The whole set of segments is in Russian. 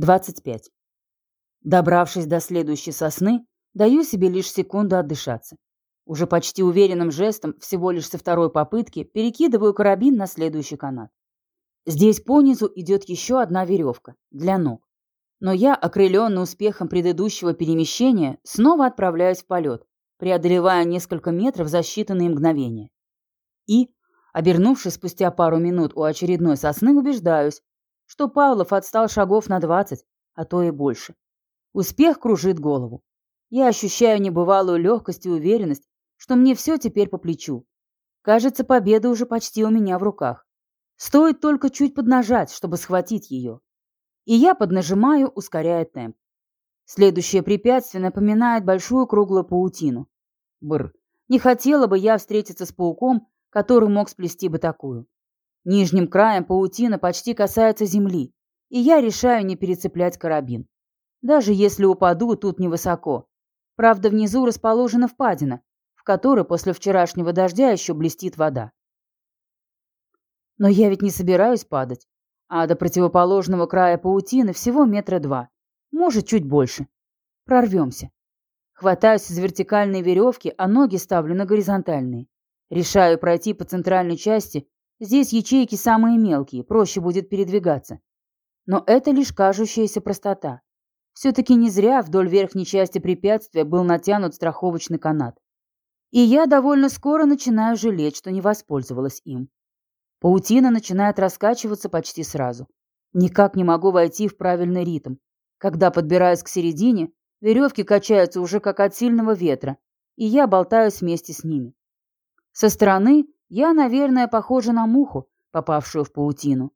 25. Добравшись до следующей сосны, даю себе лишь секунду отдышаться. Уже почти уверенным жестом, всего лишь со второй попытки, перекидываю карабин на следующий канат. Здесь понизу идет еще одна веревка, для ног. Но я, окрыленный успехом предыдущего перемещения, снова отправляюсь в полет, преодолевая несколько метров за считанные мгновения. И, обернувшись спустя пару минут у очередной сосны, убеждаюсь, что Павлов отстал шагов на двадцать, а то и больше. Успех кружит голову. Я ощущаю небывалую легкость и уверенность, что мне все теперь по плечу. Кажется, победа уже почти у меня в руках. Стоит только чуть поднажать, чтобы схватить ее. И я поднажимаю, ускоряя темп. Следующее препятствие напоминает большую круглую паутину. Бр. Не хотела бы я встретиться с пауком, который мог сплести бы такую. Нижним краем паутина почти касается земли, и я решаю не перецеплять карабин. Даже если упаду, тут невысоко. Правда, внизу расположена впадина, в которой после вчерашнего дождя еще блестит вода. Но я ведь не собираюсь падать, а до противоположного края паутины всего метра два, может, чуть больше. Прорвемся. Хватаюсь за вертикальные веревки, а ноги ставлю на горизонтальные. Решаю пройти по центральной части. Здесь ячейки самые мелкие, проще будет передвигаться. Но это лишь кажущаяся простота. Все-таки не зря вдоль верхней части препятствия был натянут страховочный канат. И я довольно скоро начинаю жалеть, что не воспользовалась им. Паутина начинает раскачиваться почти сразу. Никак не могу войти в правильный ритм. Когда подбираюсь к середине, веревки качаются уже как от сильного ветра, и я болтаюсь вместе с ними. Со стороны я, наверное, похожа на муху, попавшую в паутину.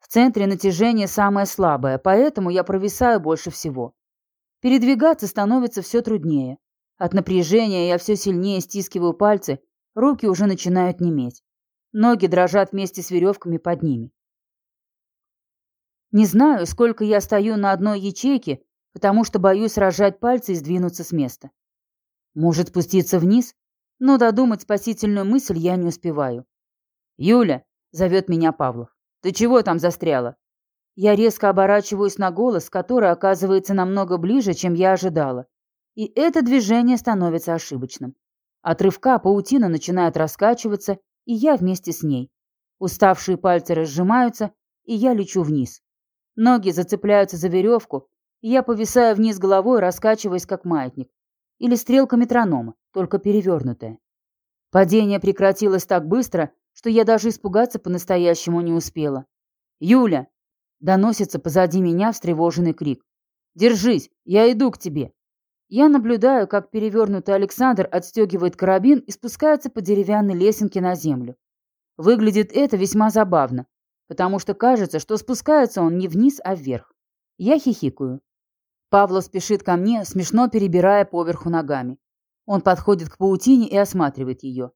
В центре натяжение самое слабое, поэтому я провисаю больше всего. Передвигаться становится все труднее. От напряжения я все сильнее стискиваю пальцы, руки уже начинают неметь. Ноги дрожат вместе с веревками под ними. Не знаю, сколько я стою на одной ячейке, потому что боюсь разжать пальцы и сдвинуться с места. Может спуститься вниз? Но додумать спасительную мысль я не успеваю. «Юля!» — зовет меня Павлов. «Ты чего там застряла?» Я резко оборачиваюсь на голос, который оказывается намного ближе, чем я ожидала. И это движение становится ошибочным. От рывка паутина начинает раскачиваться, и я вместе с ней. Уставшие пальцы разжимаются, и я лечу вниз. Ноги зацепляются за веревку, и я повисаю вниз головой, раскачиваясь как маятник. Или стрелка метронома, только перевернутая. Падение прекратилось так быстро, что я даже испугаться по-настоящему не успела. «Юля!» — доносится позади меня встревоженный крик. «Держись, я иду к тебе!» Я наблюдаю, как перевернутый Александр отстегивает карабин и спускается по деревянной лесенке на землю. Выглядит это весьма забавно, потому что кажется, что спускается он не вниз, а вверх. Я хихикаю. Павлов спешит ко мне, смешно перебирая поверху ногами. Он подходит к паутине и осматривает ее.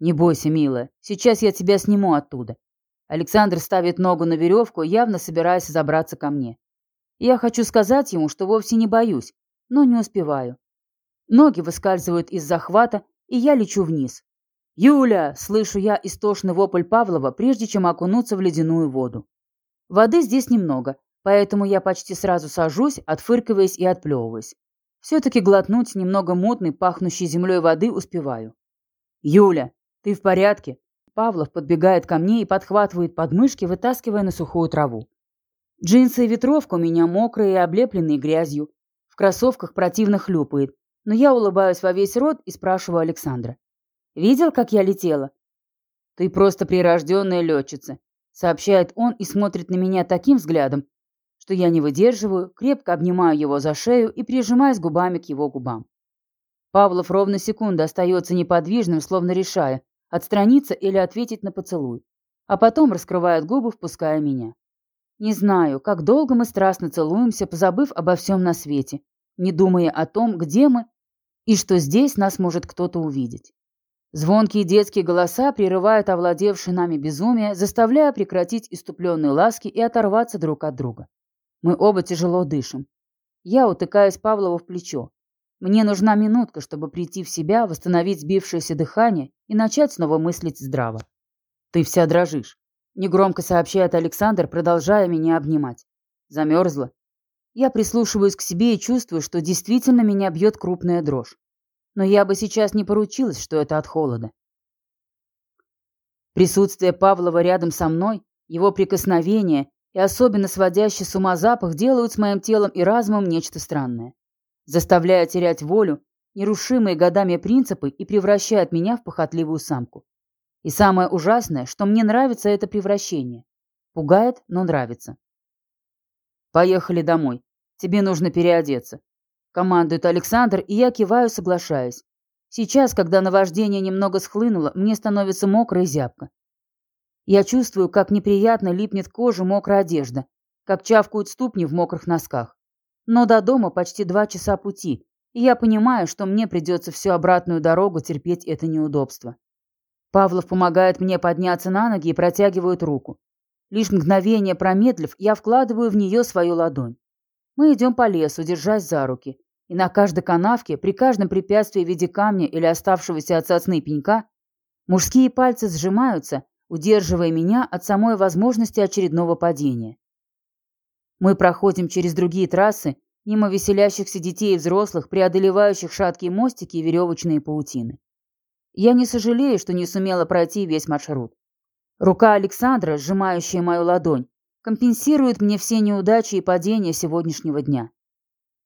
«Не бойся, милая, сейчас я тебя сниму оттуда». Александр ставит ногу на веревку, явно собираясь забраться ко мне. Я хочу сказать ему, что вовсе не боюсь, но не успеваю. Ноги выскальзывают из захвата, и я лечу вниз. «Юля!» – слышу я истошный вопль Павлова, прежде чем окунуться в ледяную воду. Воды здесь немного, поэтому я почти сразу сажусь, отфыркиваясь и отплевываясь. Все-таки глотнуть немного мутной, пахнущей землей воды успеваю. «Юля, ты в порядке?» Павлов подбегает ко мне и подхватывает подмышки, вытаскивая на сухую траву. Джинсы и ветровка у меня мокрые и облепленные грязью, кроссовках противно хлюпает, но я улыбаюсь во весь рот и спрашиваю Александра. «Видел, как я летела?» «Ты просто прирожденная летчица», — сообщает он и смотрит на меня таким взглядом, что я не выдерживаю, крепко обнимаю его за шею и прижимаюсь губами к его губам. Павлов ровно секунду остается неподвижным, словно решая, отстраниться или ответить на поцелуй, а потом раскрывает губы, впуская меня. Не знаю, как долго мы страстно целуемся, позабыв обо всем на свете, не думая о том, где мы и что здесь нас может кто-то увидеть. Звонкие детские голоса прерывают овладевшее нами безумие, заставляя прекратить иступленные ласки и оторваться друг от друга. Мы оба тяжело дышим. Я утыкаюсь Павлову в плечо. Мне нужна минутка, чтобы прийти в себя, восстановить сбившееся дыхание и начать снова мыслить здраво. «Ты вся дрожишь», — негромко сообщает Александр, продолжая меня обнимать. «Замерзла?» Я прислушиваюсь к себе и чувствую, что действительно меня бьет крупная дрожь. Но я бы сейчас не поручилась, что это от холода. Присутствие Павлова рядом со мной, его прикосновение и особенно сводящий с ума запах делают с моим телом и разумом нечто странное. Заставляя терять волю, нерушимые годами принципы и превращают меня в похотливую самку. И самое ужасное, что мне нравится это превращение. Пугает, но нравится. «Поехали домой. Тебе нужно переодеться», — командует Александр, и я киваю, соглашаясь. Сейчас, когда наваждение немного схлынуло, мне становится мокро и зябко. Я чувствую, как неприятно липнет к коже мокрая одежда, как чавкают ступни в мокрых носках. Но до дома почти два часа пути, и я понимаю, что мне придется всю обратную дорогу терпеть это неудобство. Павлов помогает мне подняться на ноги и протягивает руку. Лишь мгновение промедлив, я вкладываю в нее свою ладонь. Мы идем по лесу, держась за руки, и на каждой канавке, при каждом препятствии в виде камня или оставшегося от сосны пенька, мужские пальцы сжимаются, удерживая меня от самой возможности очередного падения. Мы проходим через другие трассы, мимо веселящихся детей и взрослых, преодолевающих шаткие мостики и веревочные паутины. Я не сожалею, что не сумела пройти весь маршрут. Рука Александра, сжимающая мою ладонь, компенсирует мне все неудачи и падения сегодняшнего дня.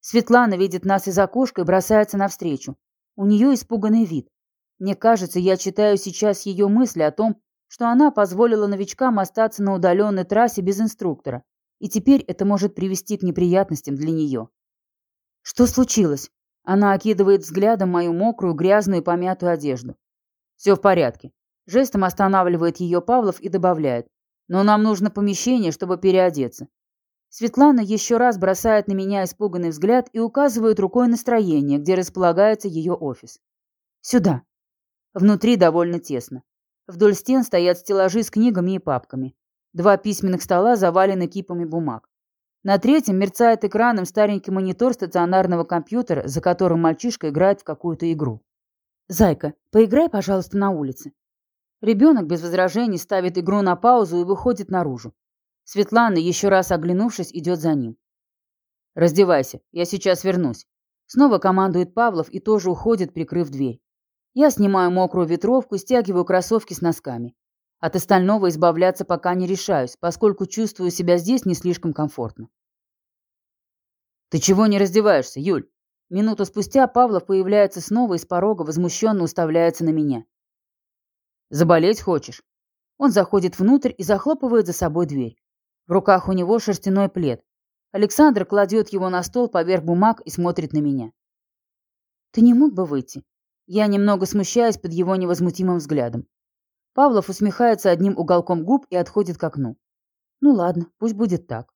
Светлана видит нас из окошка и бросается навстречу. У нее испуганный вид. Мне кажется, я читаю сейчас ее мысли о том, что она позволила новичкам остаться на удаленной трассе без инструктора, и теперь это может привести к неприятностям для нее. Что случилось? Она окидывает взглядом мою мокрую, грязную и помятую одежду. Все в порядке. Жестом останавливает ее Павлов и добавляет. Но нам нужно помещение, чтобы переодеться. Светлана еще раз бросает на меня испуганный взгляд и указывает рукой на строение, где располагается ее офис. Сюда. Внутри довольно тесно. Вдоль стен стоят стеллажи с книгами и папками. Два письменных стола завалены кипами бумаг. На третьем мерцает экраном старенький монитор стационарного компьютера, за которым мальчишка играет в какую-то игру. «Зайка, поиграй, пожалуйста, на улице». Ребенок без возражений ставит игру на паузу и выходит наружу. Светлана, еще раз оглянувшись, идет за ним. «Раздевайся, я сейчас вернусь». Снова командует Павлов и тоже уходит, прикрыв дверь. Я снимаю мокрую ветровку, стягиваю кроссовки с носками. От остального избавляться пока не решаюсь, поскольку чувствую себя здесь не слишком комфортно. «Ты чего не раздеваешься, Юль?» Минуту спустя Павлов появляется снова и с порога возмущенно уставляется на меня. «Заболеть хочешь?» Он заходит внутрь и захлопывает за собой дверь. В руках у него шерстяной плед. Александр кладет его на стол поверх бумаг и смотрит на меня. «Ты не мог бы выйти?» Я немного смущаюсь под его невозмутимым взглядом. Павлов усмехается одним уголком губ и отходит к окну. Ну ладно, пусть будет так.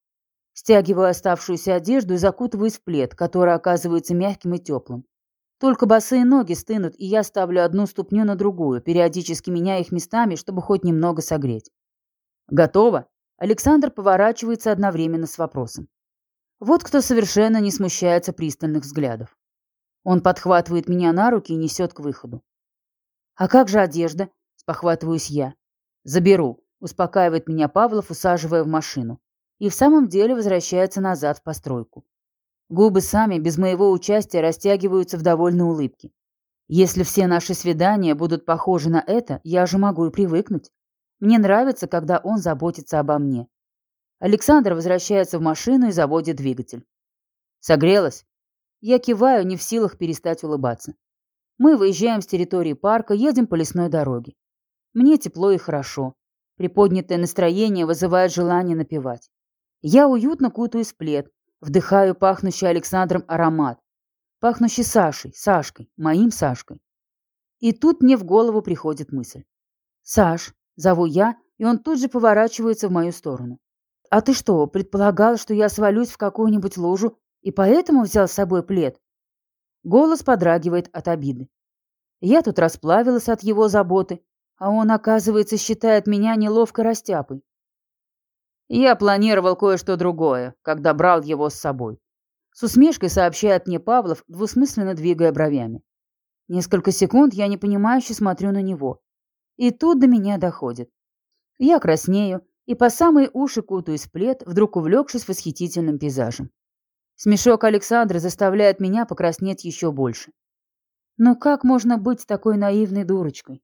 Стягиваю оставшуюся одежду и закутываюсь в плед, который оказывается мягким и теплым. Только босые ноги стынут, и я ставлю одну ступню на другую, периодически меняя их местами, чтобы хоть немного согреть. «Готово?» Александр поворачивается одновременно с вопросом. Вот кто совершенно не смущается пристальных взглядов. Он подхватывает меня на руки и несет к выходу. «А как же одежда?» – спохватываюсь я. «Заберу», – успокаивает меня Павлов, усаживая в машину. И в самом деле возвращается назад в постройку. Губы сами, без моего участия, растягиваются в довольной улыбке. Если все наши свидания будут похожи на это, я же могу и привыкнуть. Мне нравится, когда он заботится обо мне. Александр возвращается в машину и заводит двигатель. Согрелась? Я киваю, не в силах перестать улыбаться. Мы выезжаем с территории парка, едем по лесной дороге. Мне тепло и хорошо. Приподнятое настроение вызывает желание напевать. Я уютно кутаюсь в плед, вдыхаю пахнущий Александром аромат. Пахнущий Сашей, Сашкой, моим Сашкой. И тут мне в голову приходит мысль. «Саш, Зову я, и он тут же поворачивается в мою сторону. «А ты что, предполагал, что я свалюсь в какую-нибудь лужу и поэтому взял с собой плед?» Голос подрагивает от обиды. Я тут расплавилась от его заботы, а он, оказывается, считает меня неловко растяпой. Я планировал кое-что другое, когда брал его с собой. С усмешкой сообщает мне Павлов, двусмысленно двигая бровями. Несколько секунд я непонимающе смотрю на него. И тут до меня доходит. Я краснею и по самые уши кутаюсь в плед, вдруг увлекшись восхитительным пейзажем. Смешок Александры заставляет меня покраснеть еще больше. Ну как можно быть такой наивной дурочкой?